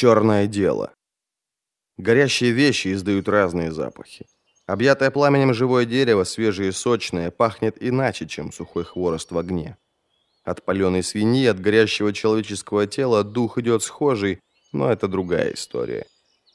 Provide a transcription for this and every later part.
Черное дело. Горящие вещи издают разные запахи. Объятое пламенем живое дерево, свежее и сочное, пахнет иначе, чем сухой хворост в огне. От паленой свиньи, от горящего человеческого тела дух идет схожий, но это другая история.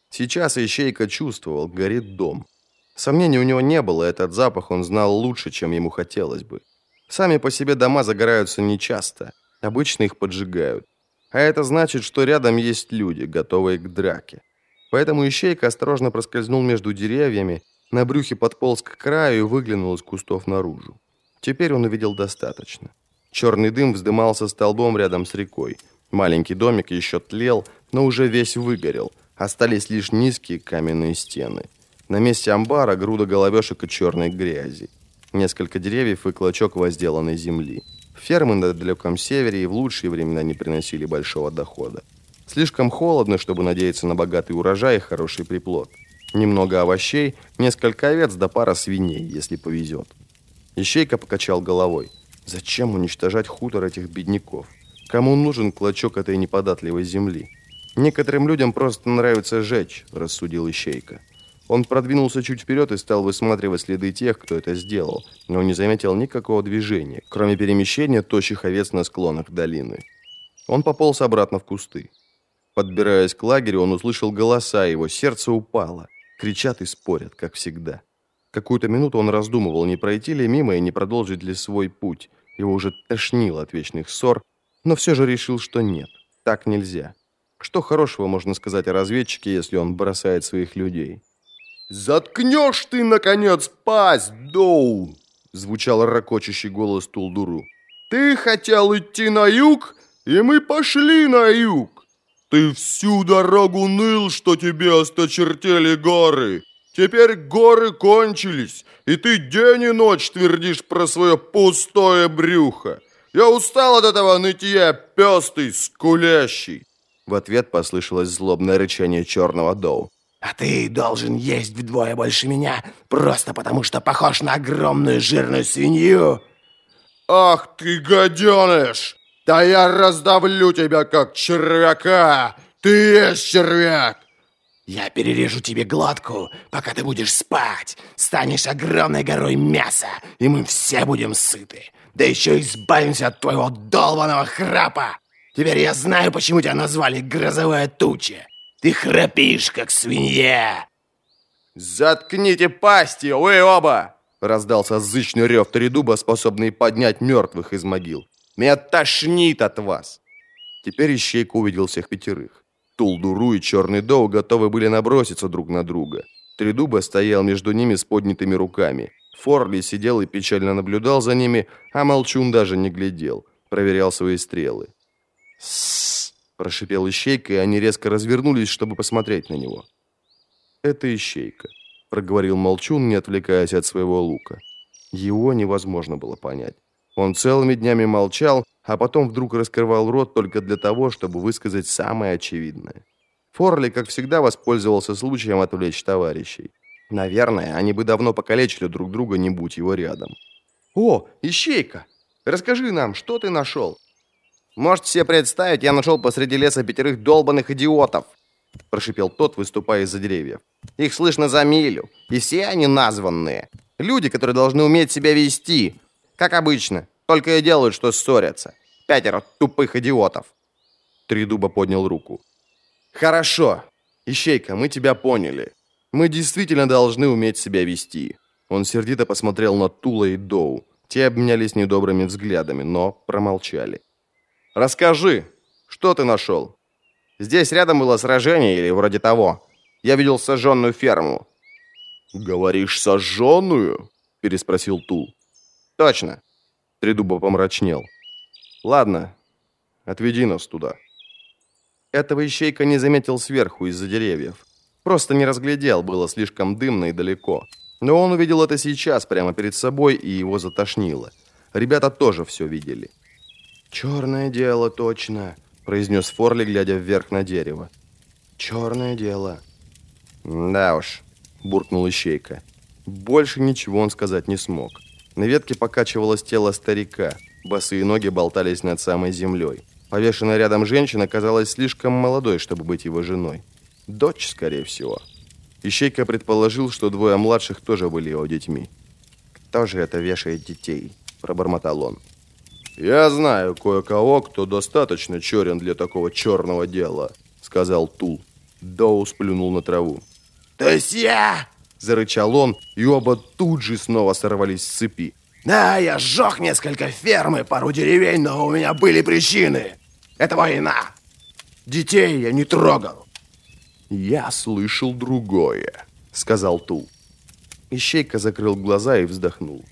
Сейчас Ищейка чувствовал, горит дом. Сомнений у него не было, этот запах он знал лучше, чем ему хотелось бы. Сами по себе дома загораются нечасто, обычно их поджигают. А это значит, что рядом есть люди, готовые к драке. Поэтому Ищейка осторожно проскользнул между деревьями, на брюхе подполз к краю и выглянул из кустов наружу. Теперь он увидел достаточно. Черный дым вздымался столбом рядом с рекой. Маленький домик еще тлел, но уже весь выгорел. Остались лишь низкие каменные стены. На месте амбара груда головешек и черной грязи. Несколько деревьев и клочок возделанной земли. Фермы на далеком севере и в лучшие времена не приносили большого дохода. Слишком холодно, чтобы надеяться на богатый урожай и хороший приплод. Немного овощей, несколько овец да пара свиней, если повезет. Ищейка покачал головой. Зачем уничтожать хутор этих бедняков? Кому нужен клочок этой неподатливой земли? Некоторым людям просто нравится жечь, рассудил Ищейка. Он продвинулся чуть вперед и стал высматривать следы тех, кто это сделал, но не заметил никакого движения, кроме перемещения тощих овец на склонах долины. Он пополз обратно в кусты. Подбираясь к лагерю, он услышал голоса, его сердце упало. Кричат и спорят, как всегда. Какую-то минуту он раздумывал, не пройти ли мимо и не продолжить ли свой путь. Его уже тошнило от вечных ссор, но все же решил, что нет, так нельзя. Что хорошего можно сказать о разведчике, если он бросает своих людей? «Заткнешь ты, наконец, пасть, Доу!» Звучал ракочущий голос Тулдуру. «Ты хотел идти на юг, и мы пошли на юг. Ты всю дорогу ныл, что тебе осточертели горы. Теперь горы кончились, и ты день и ночь твердишь про свое пустое брюхо. Я устал от этого нытья, пестый, скулящий!» В ответ послышалось злобное рычание черного Доу. А ты должен есть вдвое больше меня, просто потому что похож на огромную жирную свинью. Ах ты, гаденыш! Да я раздавлю тебя, как червяка! Ты есть червяк! Я перережу тебе глотку, пока ты будешь спать. Станешь огромной горой мяса, и мы все будем сыты. Да еще избавимся от твоего долбаного храпа. Теперь я знаю, почему тебя назвали «Грозовая туча». Ты храпишь, как свинья!» «Заткните пасти, вы оба!» Раздался зычный рев Тридуба, способный поднять мертвых из могил. «Меня тошнит от вас!» Теперь Ищейка увидел всех пятерых. Тулдуру и Черный Доу готовы были наброситься друг на друга. Тридуба стоял между ними с поднятыми руками. Форли сидел и печально наблюдал за ними, а Молчун даже не глядел, проверял свои стрелы. «Ссс!» Прошипел Ищейка, и они резко развернулись, чтобы посмотреть на него. «Это Ищейка», — проговорил Молчун, не отвлекаясь от своего лука. Его невозможно было понять. Он целыми днями молчал, а потом вдруг раскрывал рот только для того, чтобы высказать самое очевидное. Форли, как всегда, воспользовался случаем отвлечь товарищей. Наверное, они бы давно покалечили друг друга, не будь его рядом. «О, Ищейка! Расскажи нам, что ты нашел?» Можете себе представить, я нашел посреди леса пятерых долбанных идиотов!» Прошипел тот, выступая из-за деревьев. «Их слышно за милю, и все они названные. Люди, которые должны уметь себя вести. Как обычно, только и делают, что ссорятся. Пятеро тупых идиотов!» Тридуба поднял руку. «Хорошо. Ищейка, мы тебя поняли. Мы действительно должны уметь себя вести». Он сердито посмотрел на Тула и Доу. Те обменялись недобрыми взглядами, но промолчали. Расскажи, что ты нашел? Здесь рядом было сражение или вроде того. Я видел сожженную ферму». «Говоришь, сожженную?» – переспросил Тул. «Точно». Тридуба помрачнел. «Ладно, отведи нас туда». Этого ищейка не заметил сверху из-за деревьев. Просто не разглядел, было слишком дымно и далеко. Но он увидел это сейчас, прямо перед собой, и его затошнило. Ребята тоже все видели. «Черное дело, точно», — произнес Форли, глядя вверх на дерево. «Черное дело». «Да уж», — буркнул Ищейка. Больше ничего он сказать не смог. На ветке покачивалось тело старика. Босые ноги болтались над самой землей. Повешенная рядом женщина казалась слишком молодой, чтобы быть его женой. Дочь, скорее всего. Ищейка предположил, что двое младших тоже были его детьми. «Кто же это вешает детей?» – пробормотал он. «Я знаю кое-кого, кто достаточно черен для такого черного дела», – сказал Тул. Доу сплюнул на траву. «То есть я?» – зарычал он, и оба тут же снова сорвались с цепи. «Да, я сжег несколько ферм и пару деревень, но у меня были причины. Это война. Детей я не трогал». «Я слышал другое», — сказал Тул. Ищейка закрыл глаза и вздохнул.